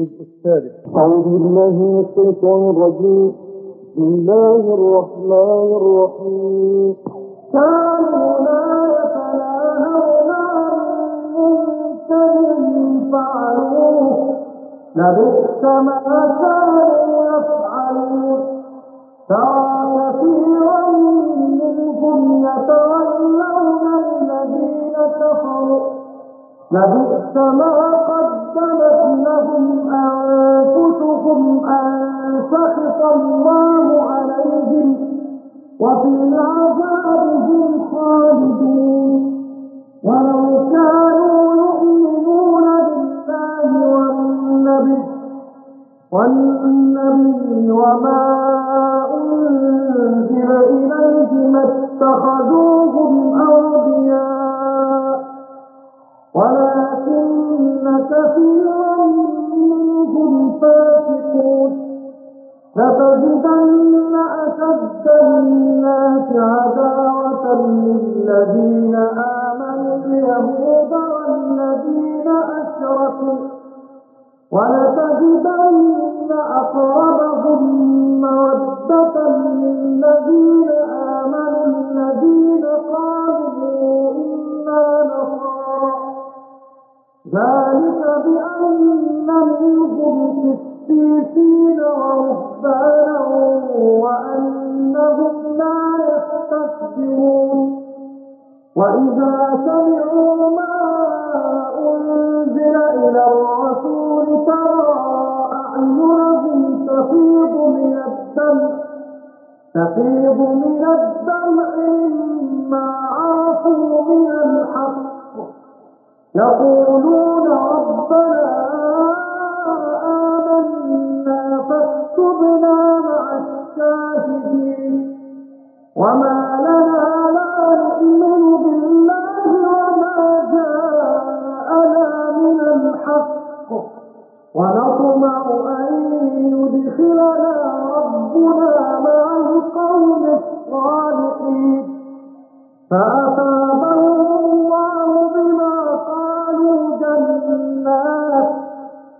الجزء الثالث أعوذ بالله من الشيطان الرجيم. بسم الله الرحمن الرحيم. كانوا لا يتناهون عن منكر فعلوه. لبئس ما كانوا يفعلون. ترى كثيرا منهم يتولون الذين كفروا. لبئس ما قدمت لهم أنفسهم أن سخط الله عليهم وفي العذاب هم خالدون. ولو كانوا يؤمنون بالله والنبي والنبي وما أنزل إليه ما اتخذوهم ولكن كثيرا منهم فاسقون. لتجدن أشد الناس عداوة للذين آمنوا اليهود والذين أشركوا. ولتجدن أقربهم مودة للذين ذلك بأن منهم قسيسين ورهبانا وأنهم لا يستكبرون. وإذا سمعوا ما أنزل إلى الرسول ترى أعينهم تفيض من الدمع تفيض من الدمع مما يقولون ربنا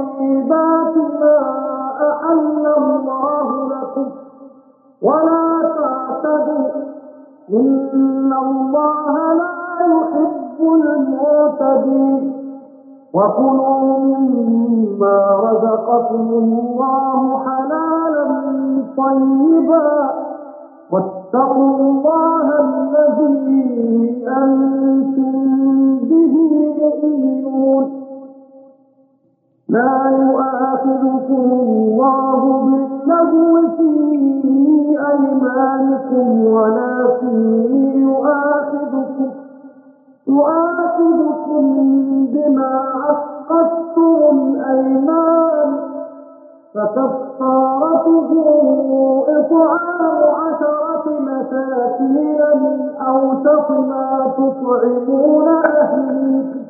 طيبات ما أحل الله لكم ولا تعتدوا. إن الله لا يحب المعتدين. وكلوا مما رزقكم الله حلالا طيبا. واتقوا الله الذي أنتم به مؤمنون. لا يؤاخذكم الله باللغو في أيمانكم ولكن يؤاخذكم يؤاخذكم بما عقدتم الأيمان. فكفارته إطعام عشرة مساكين من أوسط ما تطعمون أهليكم.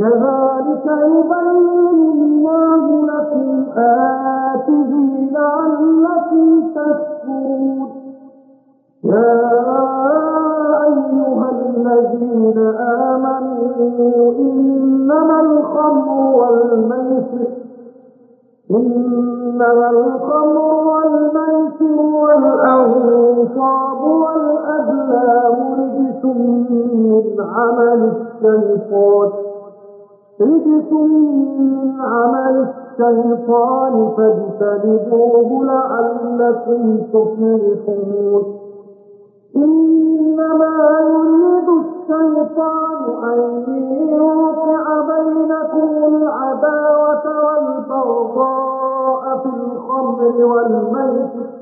كذلك يبين الله لكم آياته لعلكم تشكرون يا أيها الذين آمنوا إنما الخمر والميسر إنما الخمر والميسر والأنصاب والأزلام رجس من عمل الشيطان رجس من عمل الشيطان فاجتنبوه لعلكم تفلحون. إنما يريد الشيطان أن يوقع بينكم العداوة والبغضاء في الخمر والميسر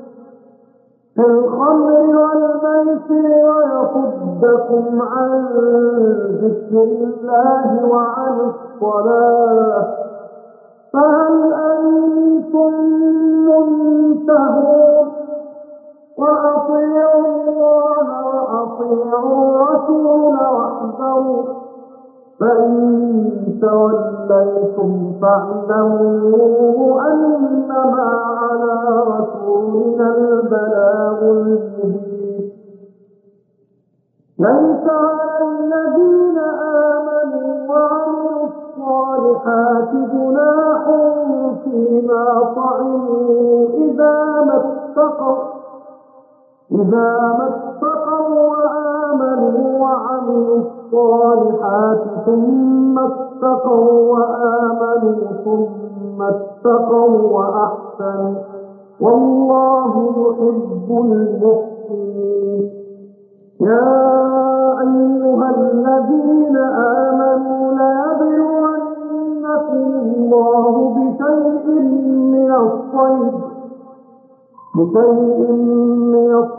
في الخمر والميسر ويصدكم عن ذكر الله وعن الصلاة. فهل أنتم منتهون؟ وأطيعوا الله وأطيعوا الرسول واحذروا فإن توليتم فاعلموا أنما على رسولنا البلاغ المبين ليس على الذين آمنوا وعملوا الصالحات جناح فيما طعموا إذا ما اتقوا إذا ما اتقوا وآمنوا وعملوا الصالحات ثم اتقوا وآمنوا ثم اتقوا وأحسنوا والله يحب المحسنين. يا أيها الذين آمنوا ليبلونكم الله بشيء من الصيد. بشيء من الصيد.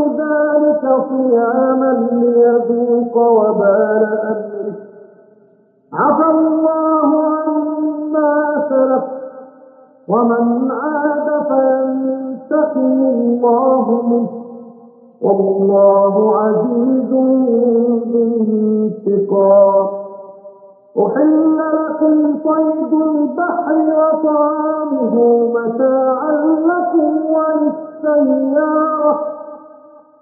ذلك صياما ليذوق وبال أمره. عفى الله عما سلف. ومن عاد فينتقم الله منه. والله عزيز ذو انتقام. أحل لكم صيد البحر وطعامه متاعا لكم وللسيارة.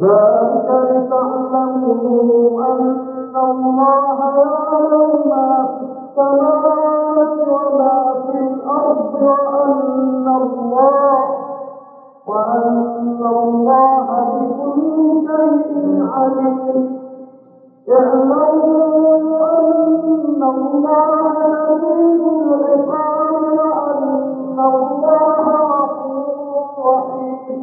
ذلك لتعلموا أن الله يعلم ما في السماوات وما في الأرض وأن الله وأن الله بكل شيء عليم. اعلموا أن الله شديد العقاب وأن الله غفور رحيم.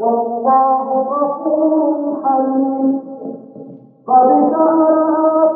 والله غفور حليم قد جاءكم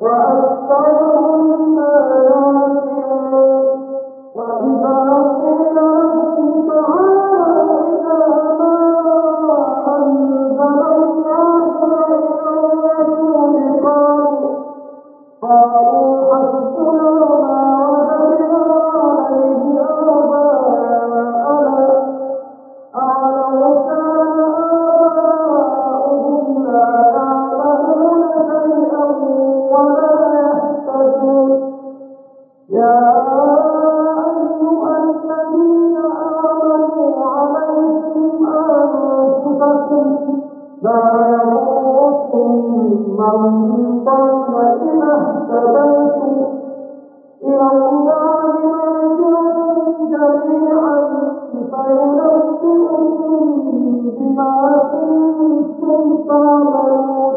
وأكثرهم لا يعلمون وإذا ما كنتم تعملون.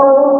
ہوں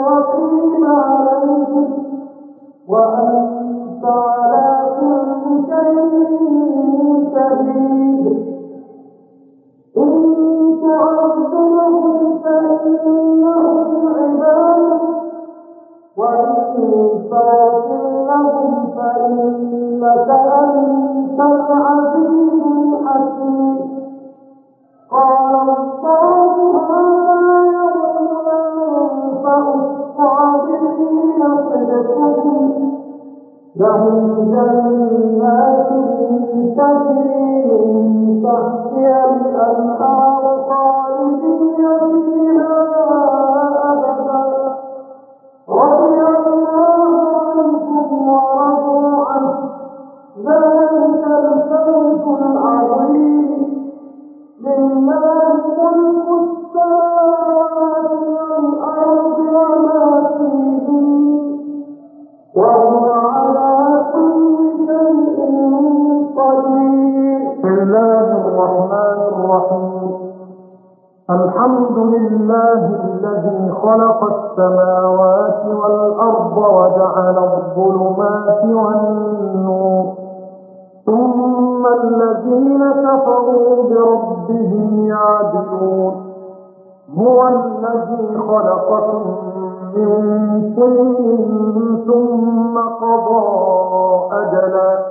الله الرحمن الرحيم. الحمد لله الذي خلق السماوات والأرض وجعل الظلمات والنور. ثم الذين كفروا بربهم يعدلون. هو الذي خلقهم من طين ثم قضى أجلاً.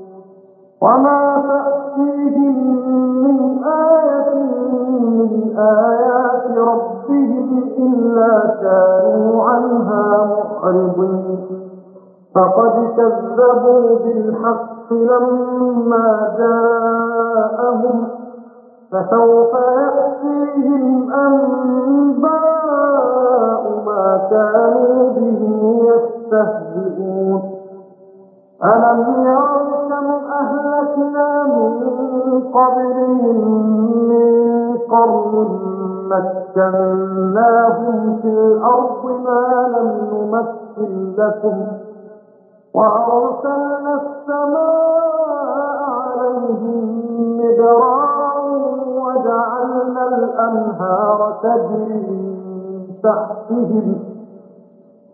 وما تأتيهم من آية من آيات ربهم إلا كانوا عنها معرضين فقد كذبوا بالحق لما جاءهم فسوف يأتيهم أنباء ما كانوا به يستهزئون ألم يروا كم أهلكنا من قبلهم من قرن مكناهم في الأرض ما لم نمثل لكم وأرسلنا السماء عليهم مدرارا وجعلنا الأنهار تجري تحتهم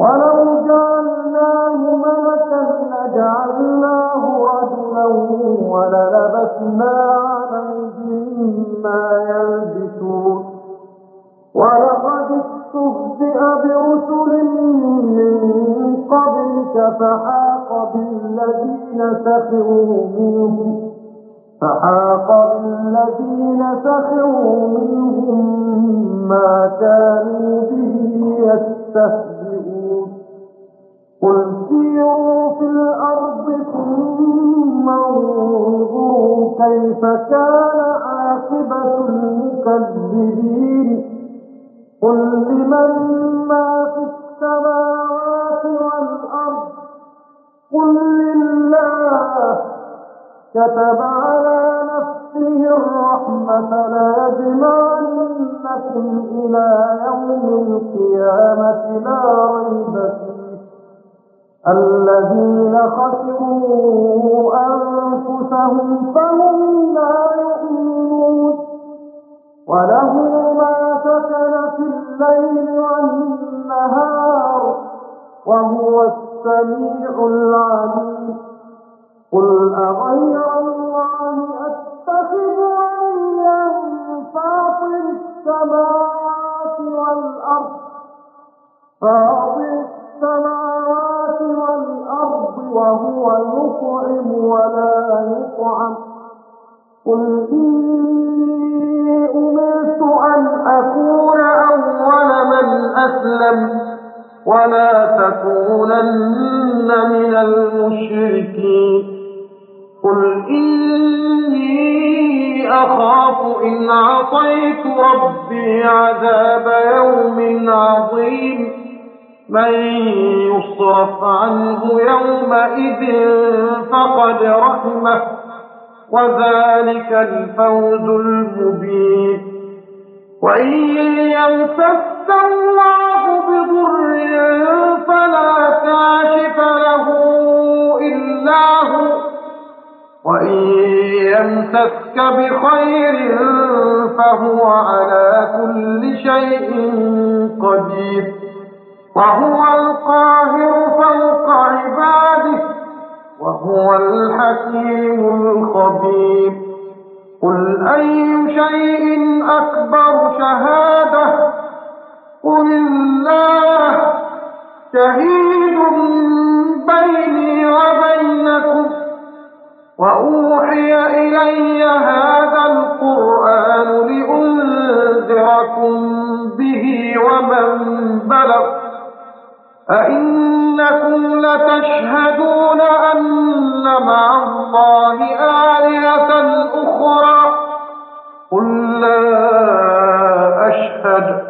ولو جعلناه ملكا لجعلناه رجلا وللبسنا عليهم ما يلبسون. ولقد استهزئ برسل من قبلك فحاق بالذين سخروا منهم، فحاق بالذين سخروا منهم ما كانوا به يستهزئون. سيروا في الأرض ثم انظروا كيف كان عاقبة المكذبين قل لمن ما في السماوات والأرض قل لله كتب على نفسه الرحمة ليجمعنكم إلى يوم القيامة لا ريب فيه الذين خسروا أنفسهم فهم لا يؤمنون. وله ما سكن في الليل والنهار وهو السميع العليم. قل أغير أسلم ولا تكونن من المشركين قل إني أخاف إن عطيت ربي عذاب يوم عظيم من يصرف عنه يومئذ فقد رحمه وذلك الفوز المبين وإن يمسك يمسك بخير فهو على كل شيء قدير. وهو القاهر فوق عباده، وهو الحكيم الخبير. قل أي شيء أكبر شهادة؟ قل الله شهيد بيني وبينكم وأوحي إلي هذا القرآن لأنذركم به ومن بلغ أئنكم لتشهدون أن مع الله آلهة أخرى قل لا أشهد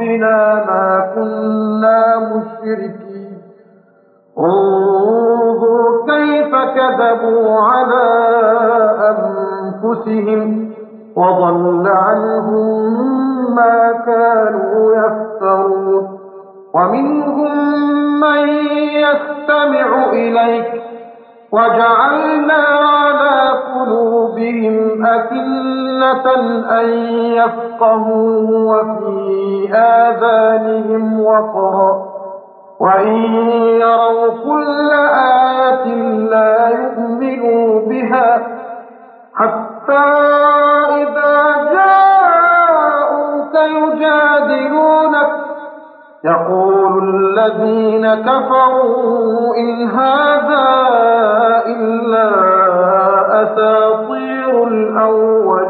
ربنا ما كنا مشركين. انظر كيف كذبوا على أنفسهم وضل عنهم ما كانوا يفترون. ومنهم من يستمع إليك. وجعلنا على قلوبهم أكنة أن يفقهوا وفي آذانهم وقرا. وإن يروا كل آية لا يؤمنوا بها حتى إذا جاءوك يجادلونك. يقول الذين كفروا إن هذا إلا أساطير الأولين.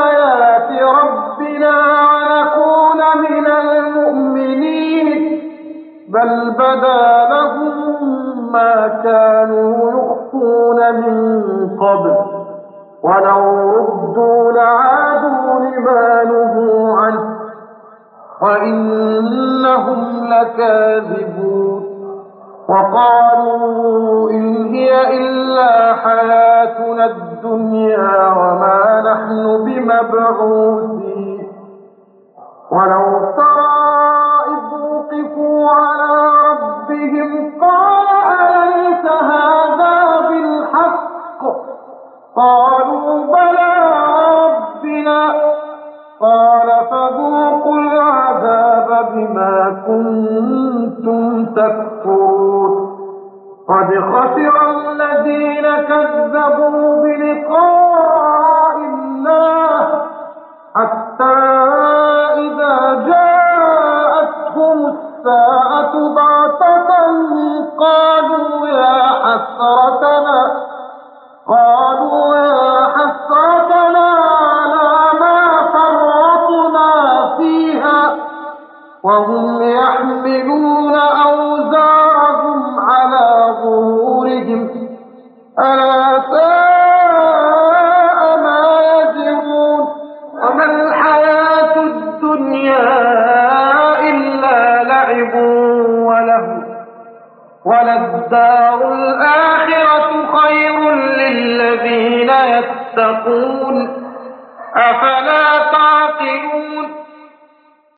ما كانوا يخفون من قبل ولو ردوا لعادوا لما نهوا عنه وإنهم لكاذبون وقالوا إن هي إلا حياتنا الدنيا وما نحن بمبعوثين ولو ترى إذ وقفوا على ربهم قال قالوا بلى ربنا قال فذوقوا العذاب بما كنتم تكفرون. قد خسر الذين كذبوا بلقاء